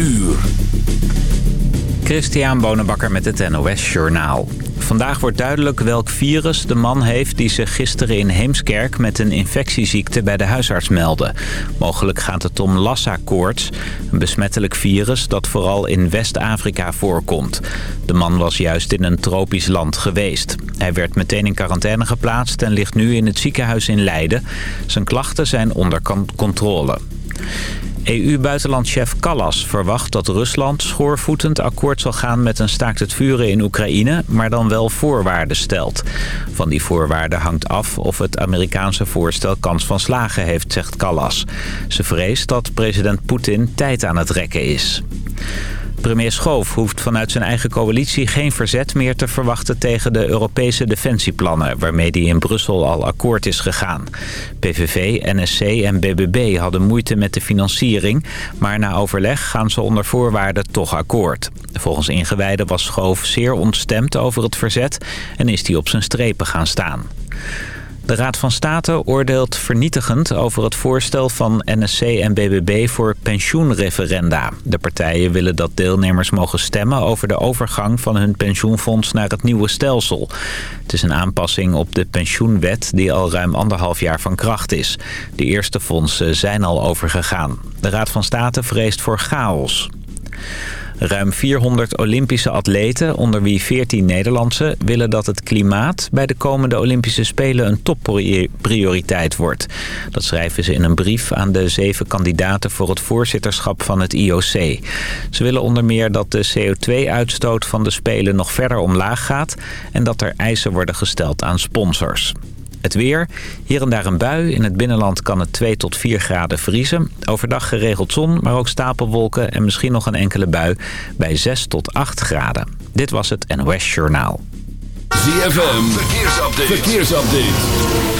uur. Christian Bonenbakker met het NOS Journaal. Vandaag wordt duidelijk welk virus de man heeft die zich gisteren in Heemskerk met een infectieziekte bij de huisarts meldde. Mogelijk gaat het om Lassa-koorts, een besmettelijk virus dat vooral in West-Afrika voorkomt. De man was juist in een tropisch land geweest. Hij werd meteen in quarantaine geplaatst en ligt nu in het ziekenhuis in Leiden. Zijn klachten zijn onder controle. EU-buitenlandchef Callas verwacht dat Rusland schoorvoetend akkoord zal gaan met een staakt het vuren in Oekraïne, maar dan wel voorwaarden stelt. Van die voorwaarden hangt af of het Amerikaanse voorstel kans van slagen heeft, zegt Callas. Ze vreest dat president Poetin tijd aan het rekken is. Premier Schoof hoeft vanuit zijn eigen coalitie geen verzet meer te verwachten tegen de Europese defensieplannen, waarmee die in Brussel al akkoord is gegaan. PVV, NSC en BBB hadden moeite met de financiering, maar na overleg gaan ze onder voorwaarden toch akkoord. Volgens ingewijden was Schoof zeer ontstemd over het verzet en is hij op zijn strepen gaan staan. De Raad van State oordeelt vernietigend over het voorstel van NSC en BBB voor pensioenreferenda. De partijen willen dat deelnemers mogen stemmen over de overgang van hun pensioenfonds naar het nieuwe stelsel. Het is een aanpassing op de pensioenwet die al ruim anderhalf jaar van kracht is. De eerste fondsen zijn al overgegaan. De Raad van State vreest voor chaos. Ruim 400 Olympische atleten, onder wie 14 Nederlandse... willen dat het klimaat bij de komende Olympische Spelen een topprioriteit wordt. Dat schrijven ze in een brief aan de zeven kandidaten voor het voorzitterschap van het IOC. Ze willen onder meer dat de CO2-uitstoot van de Spelen nog verder omlaag gaat... en dat er eisen worden gesteld aan sponsors. Het weer. Hier en daar een bui. In het binnenland kan het 2 tot 4 graden vriezen. Overdag geregeld zon, maar ook stapelwolken en misschien nog een enkele bui bij 6 tot 8 graden. Dit was het NOS Journaal. ZFM. Verkeersupdate. Verkeersupdate.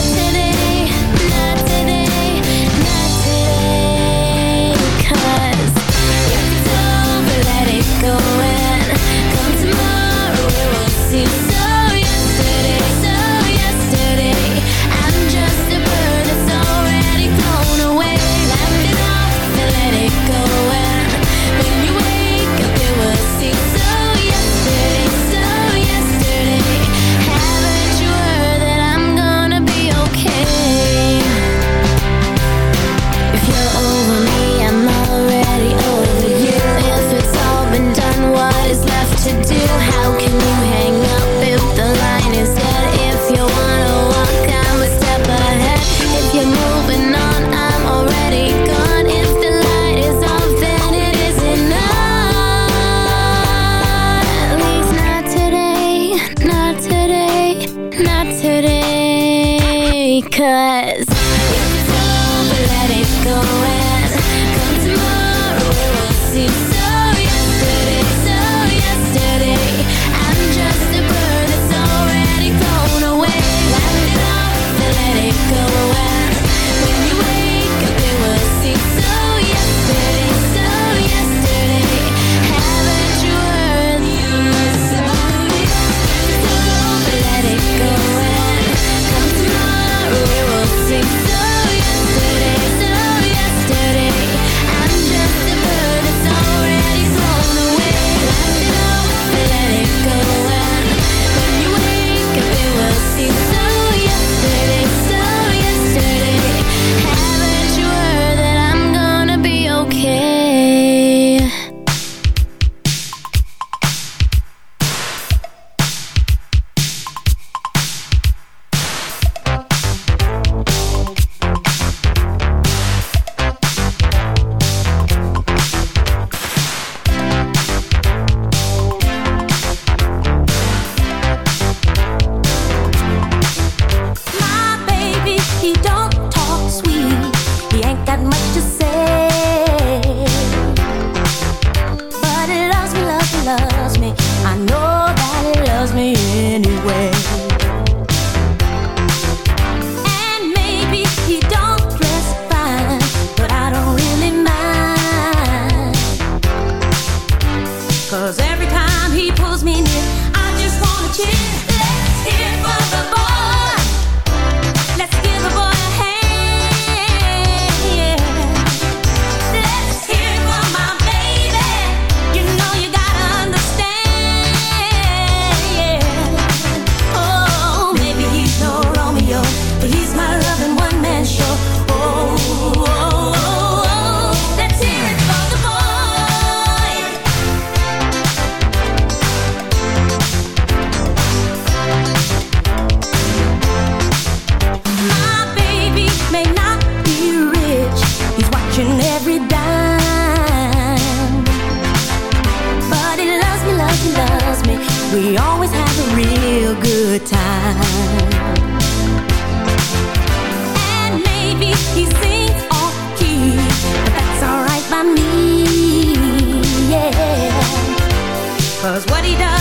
could. have a real good time. And maybe he sings off key, that's alright by me. Cause what he does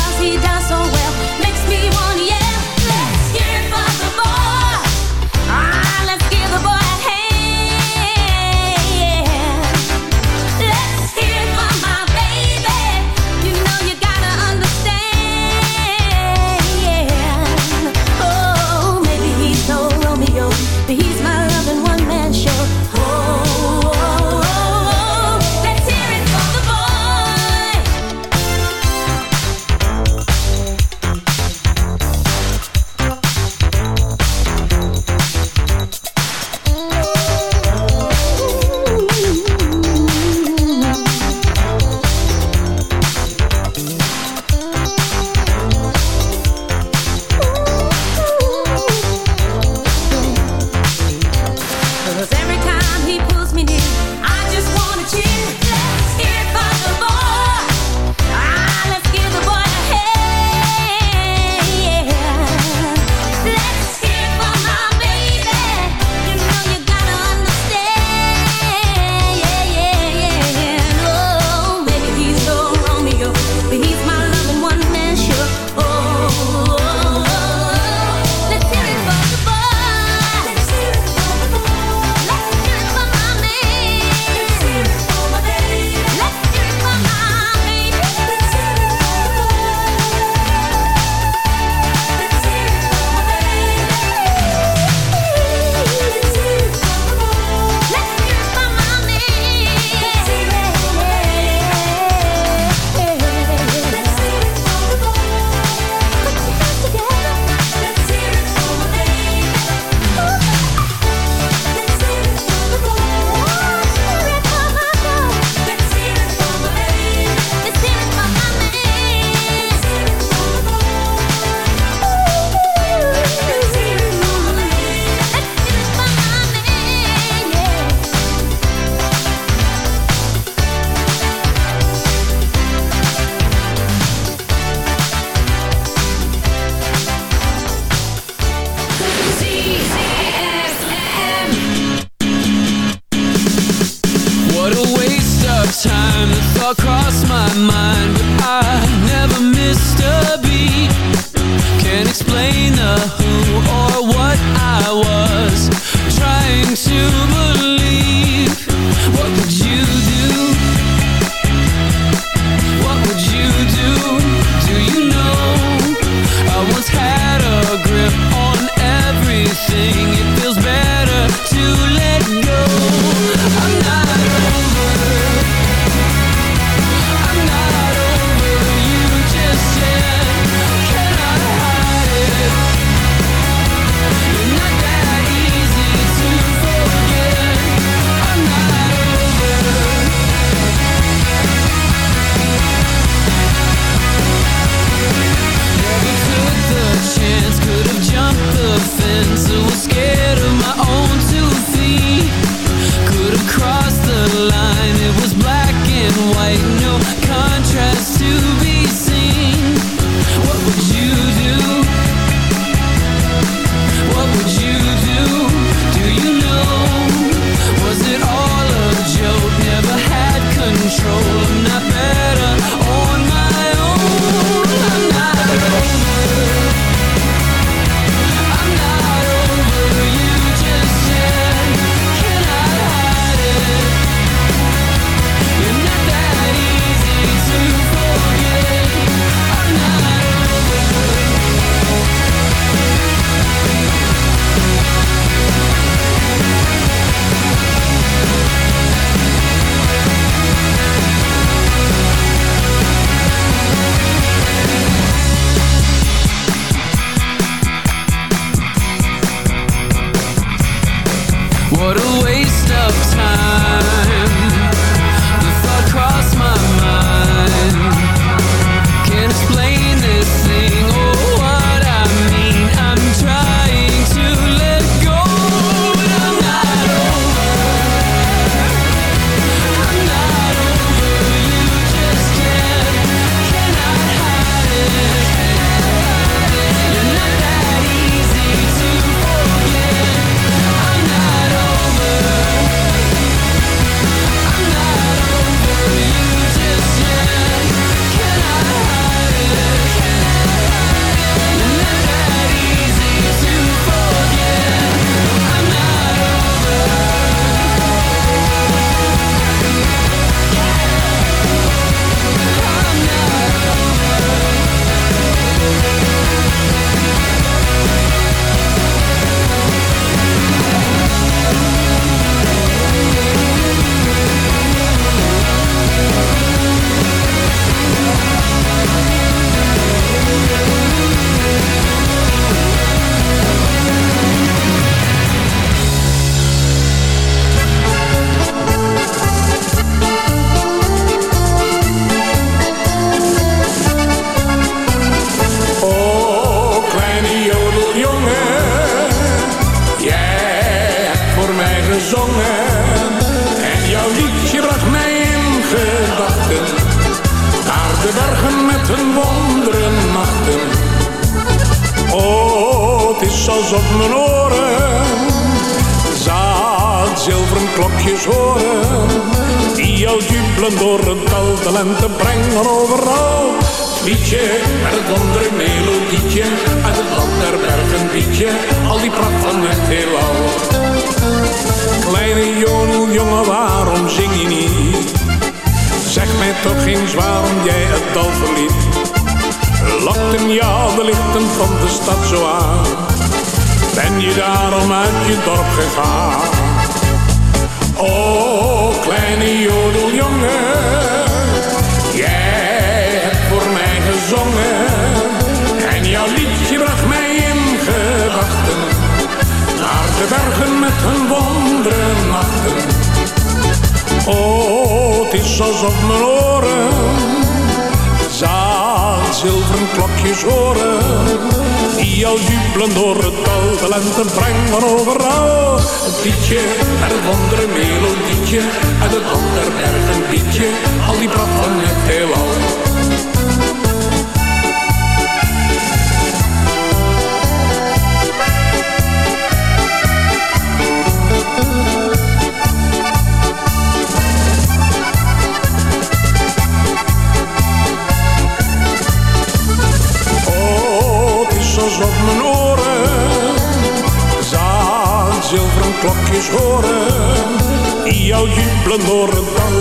Huppelen door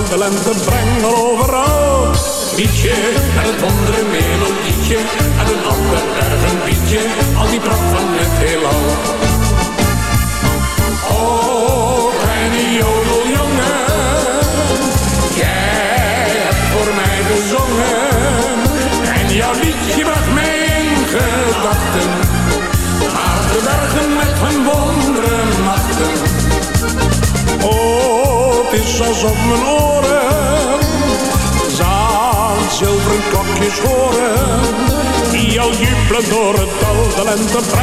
de lente door het dal, de lente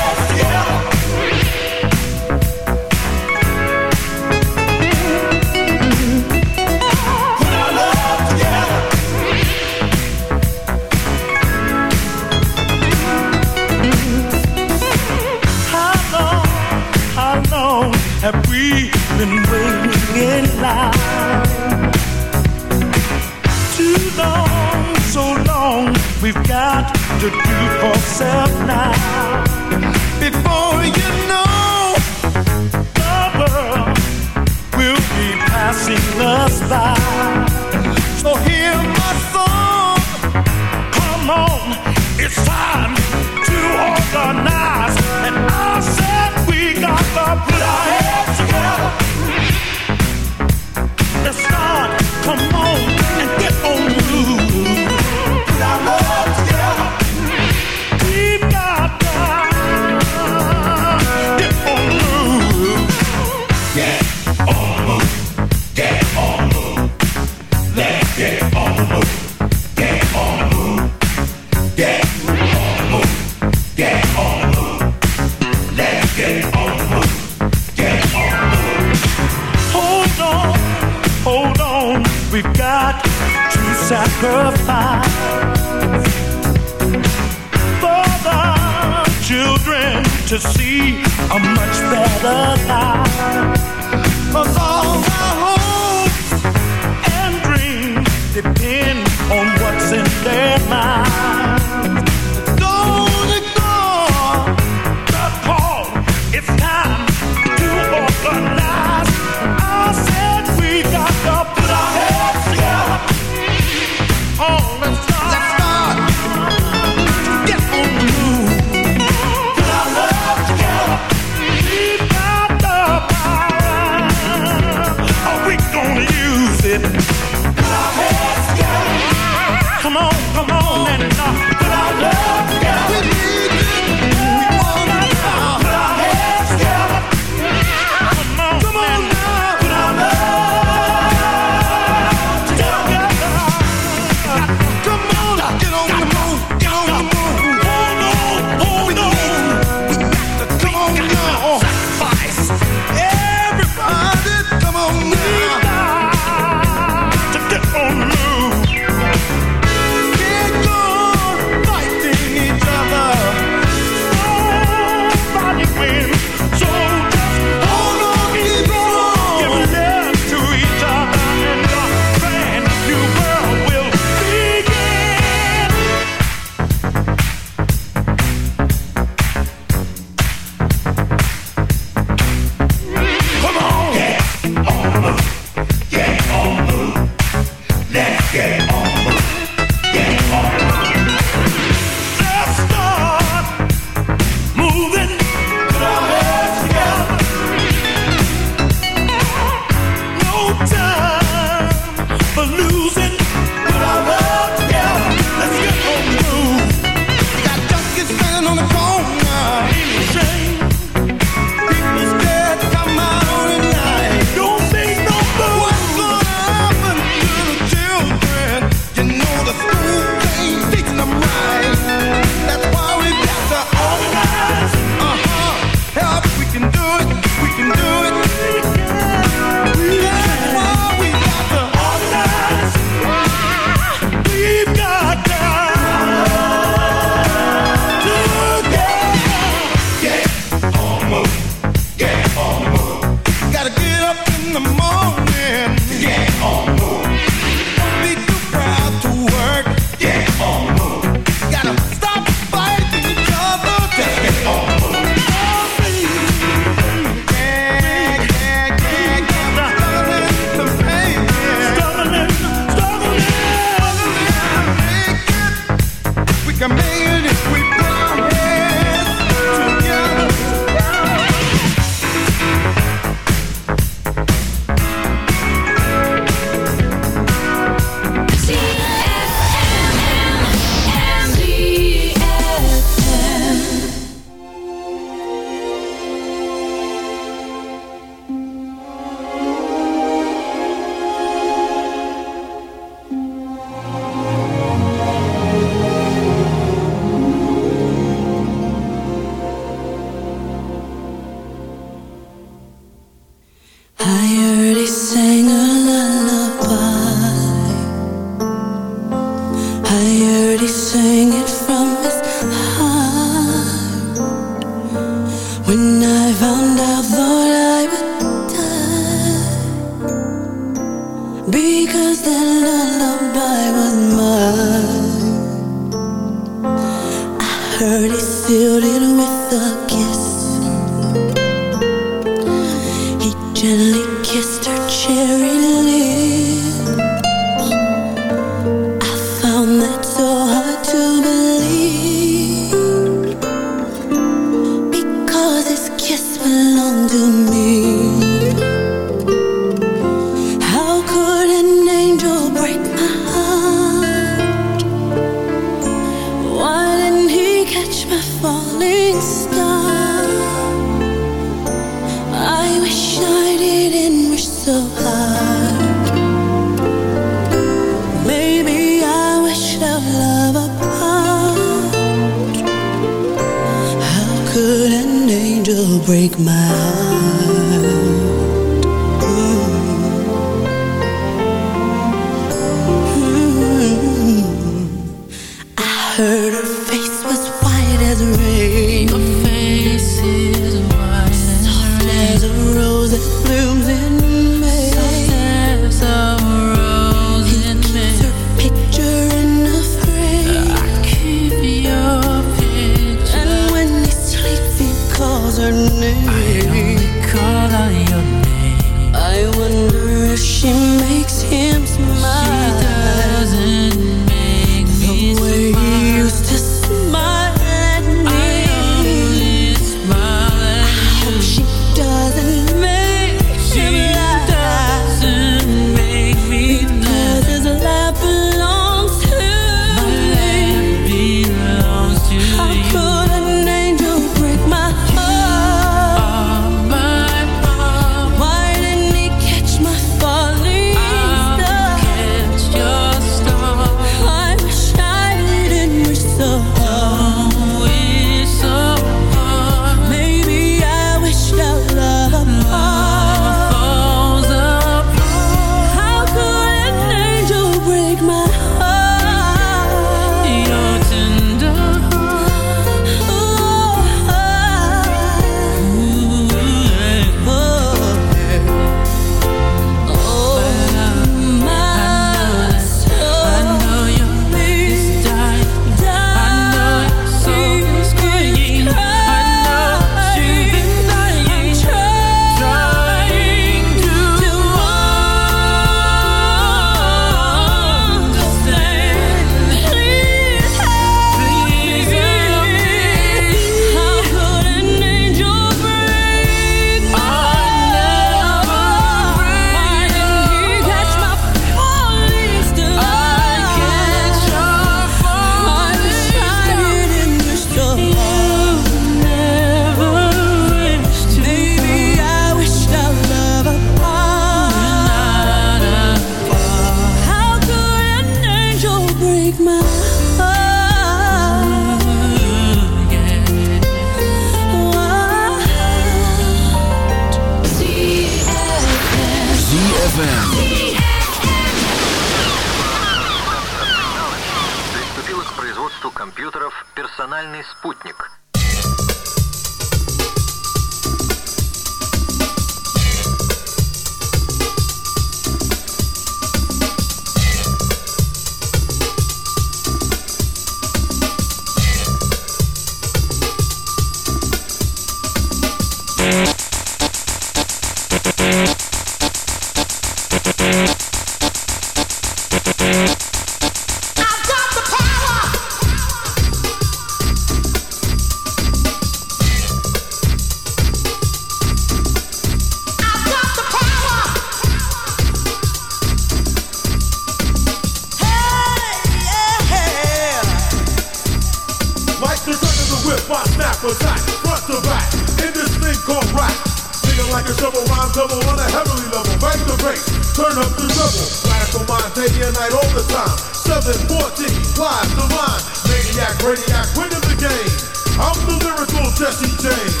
double on a heavenly level. Bang the bass, turn up the double. Radical mind, day and night, all the time. 714, live divine. Maniac, radiac, winning the game. I'm the lyrical Jesse James.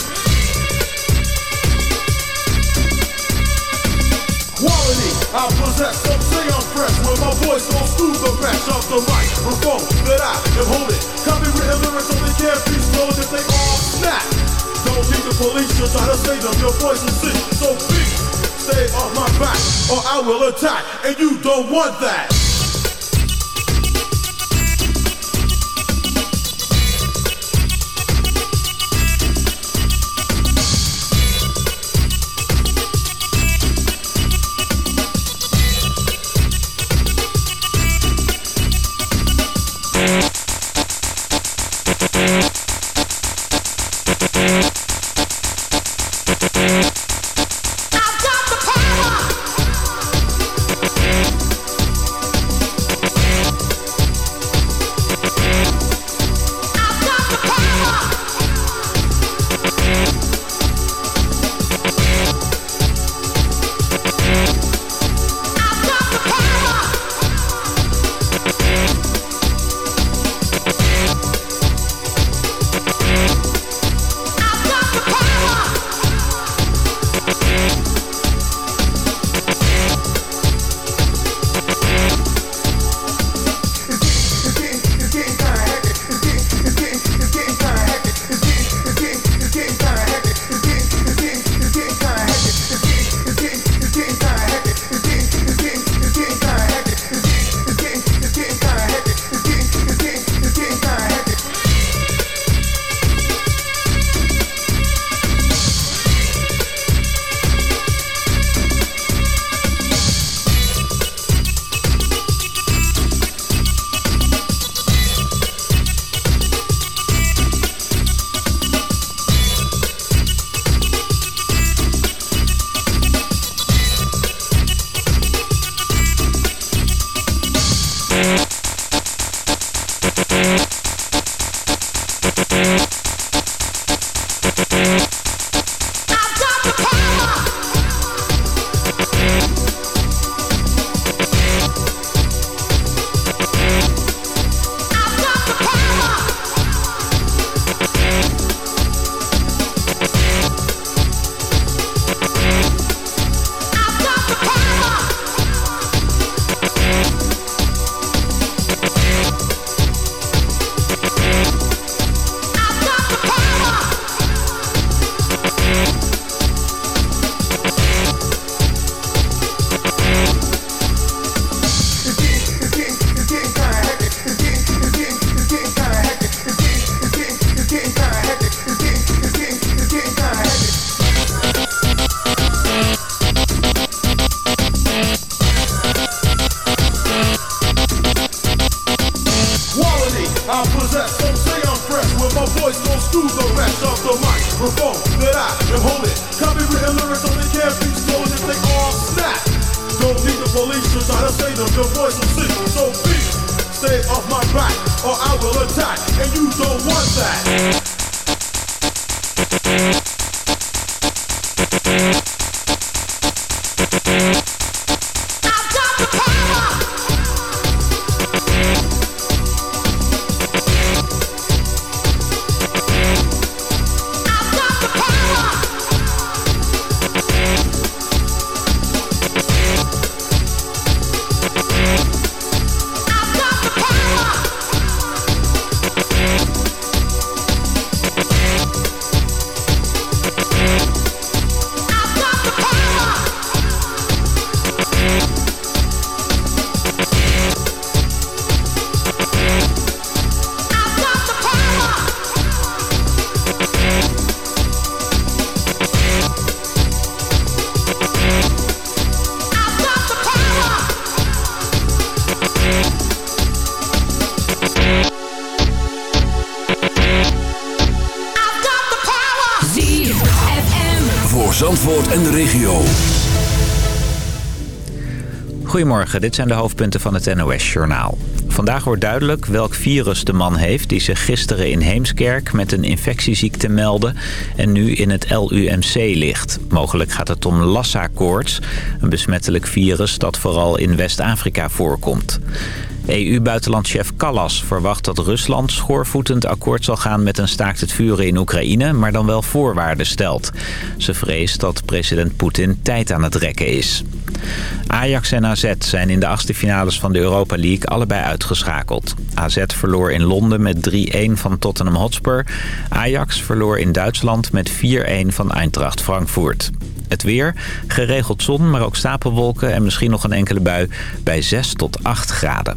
Quality, I possess, some say I'm fresh When my voice goes through the mesh of the microphone That I am holding Copywritten lyrics only can't be stolen if they all snap Don't need the police to try to save them Your voice is sick, so please Stay off oh, my back or I will attack And you don't want that my voice goes through the rest of the microphone That I am holding Copywritten lyrics only can't be stolen if they all snap. Don't need the police to try to say them Your voice will sing, so please Stay off my back or I will attack. And you don't want that Dit zijn de hoofdpunten van het NOS-journaal. Vandaag wordt duidelijk welk virus de man heeft die zich gisteren in Heemskerk met een infectieziekte meldde en nu in het LUMC ligt. Mogelijk gaat het om Lassa-koorts, een besmettelijk virus dat vooral in West-Afrika voorkomt. EU-buitenlandchef Callas verwacht dat Rusland schoorvoetend akkoord zal gaan met een staakt het vuren in Oekraïne, maar dan wel voorwaarden stelt. Ze vreest dat president Poetin tijd aan het rekken is. Ajax en AZ zijn in de achtste finales van de Europa League allebei uitgeschakeld. AZ verloor in Londen met 3-1 van Tottenham Hotspur. Ajax verloor in Duitsland met 4-1 van Eintracht Frankfurt. Het weer, geregeld zon, maar ook stapelwolken en misschien nog een enkele bui bij 6 tot 8 graden.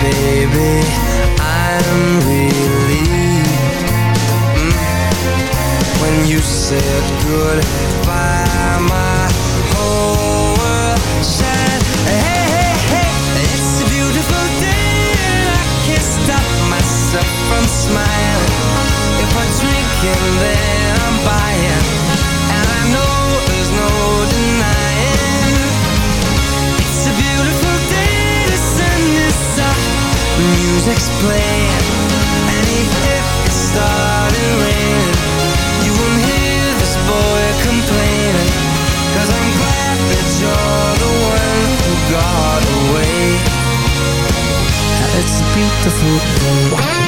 baby, I'm relieved mm, when you said goodbye. My playing, and even if it raining, you won't hear this boy I'm glad that you're the one who got away. It's a beautiful.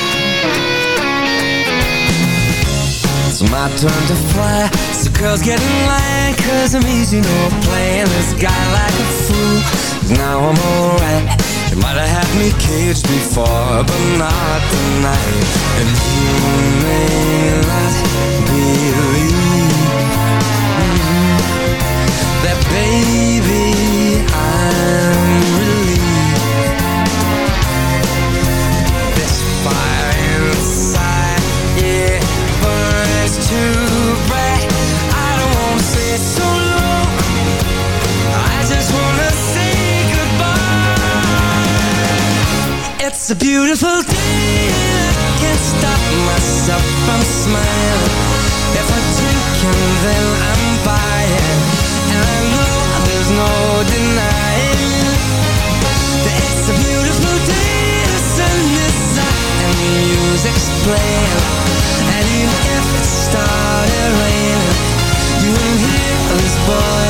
My turn to fly So girls get in line Cause I'm easy, no playing. This guy like a fool. Now I'm alright. You might have had me caged before But not tonight. And you may not believe That baby It's a beautiful day. And I can't stop myself from smiling. If I drink and then I'm buying. And I know there's no denying That it's a beautiful day. The sun is up and the music's playing. And even if it started raining You won't hear this boy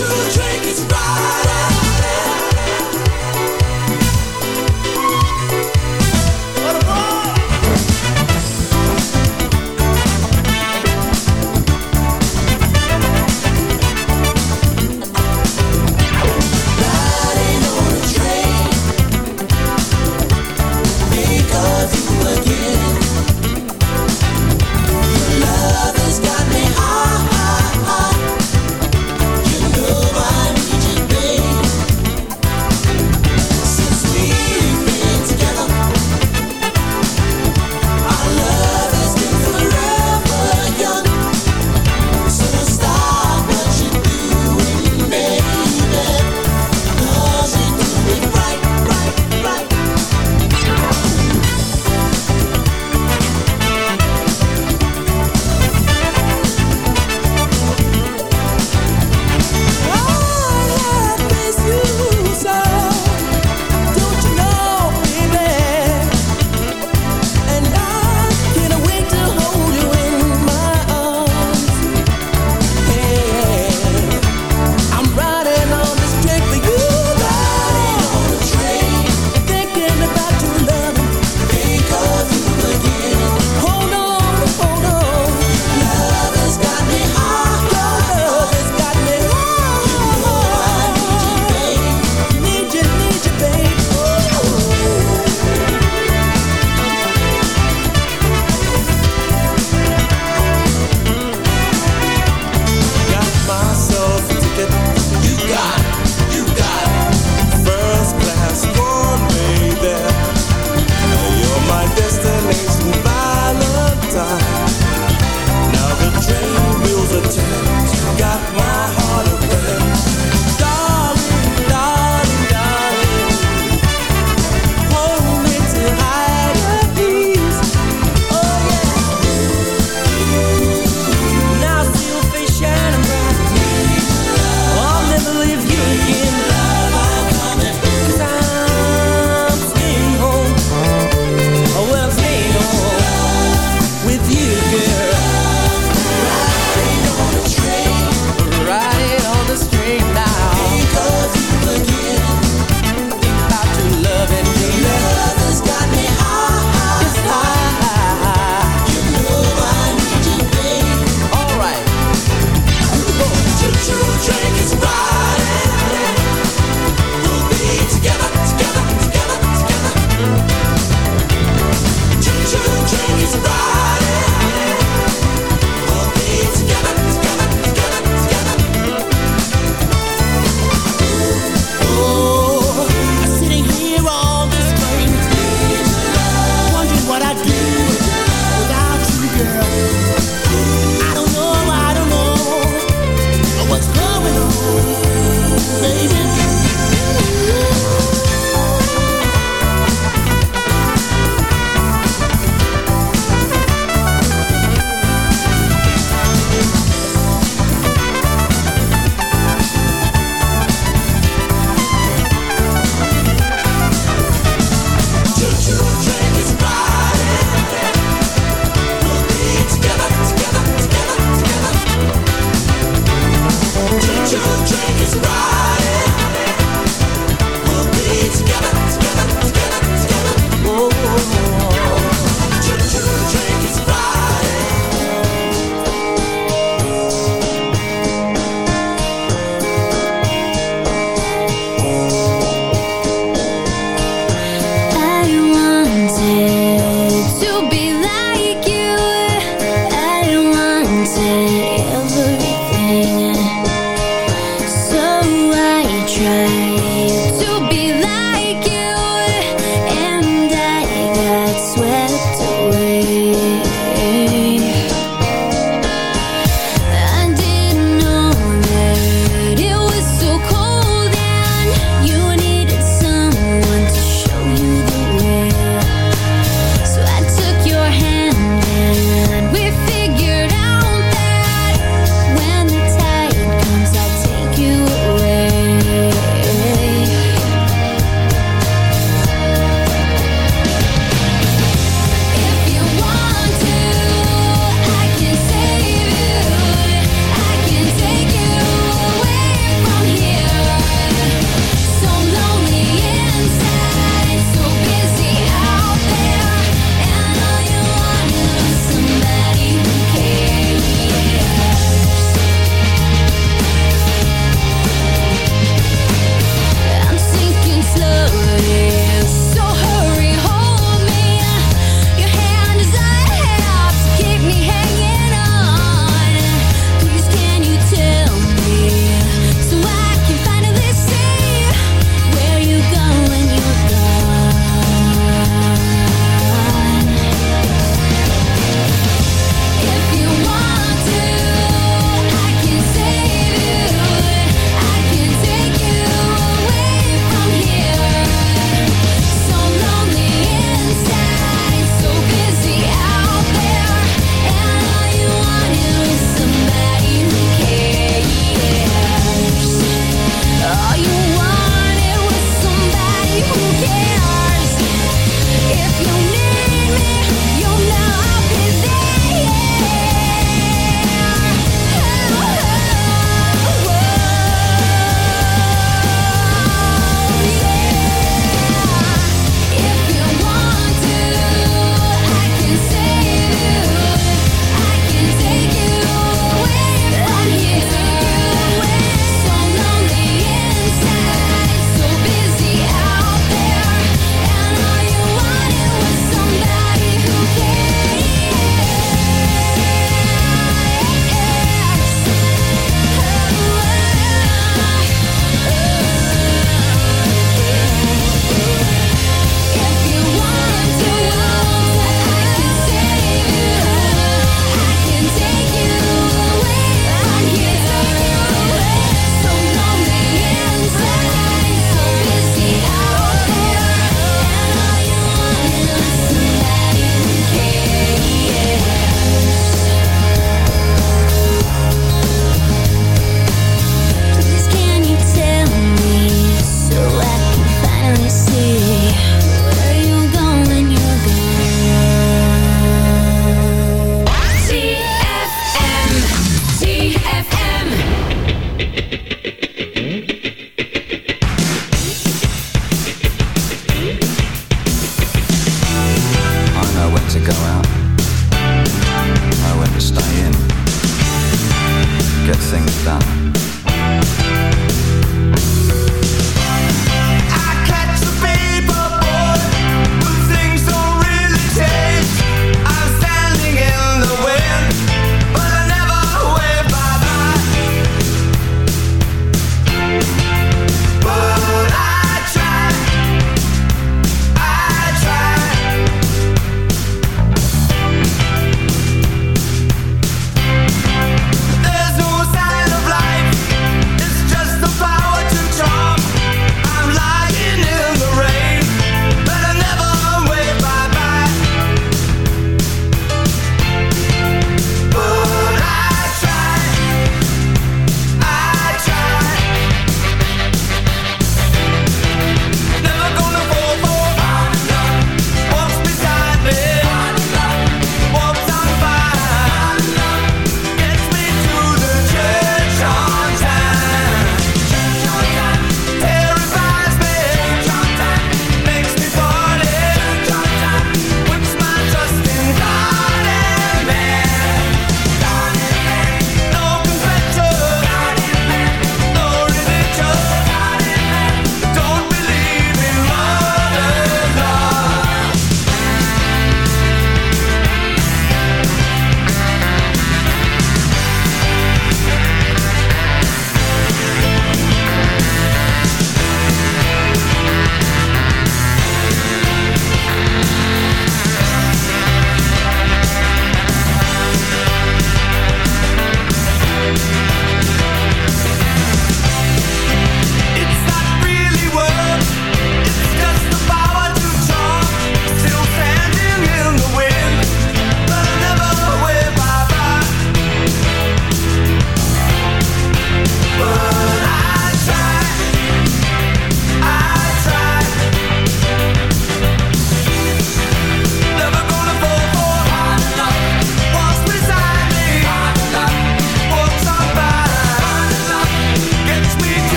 Riding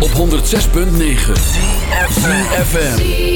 Op 106.9 FM.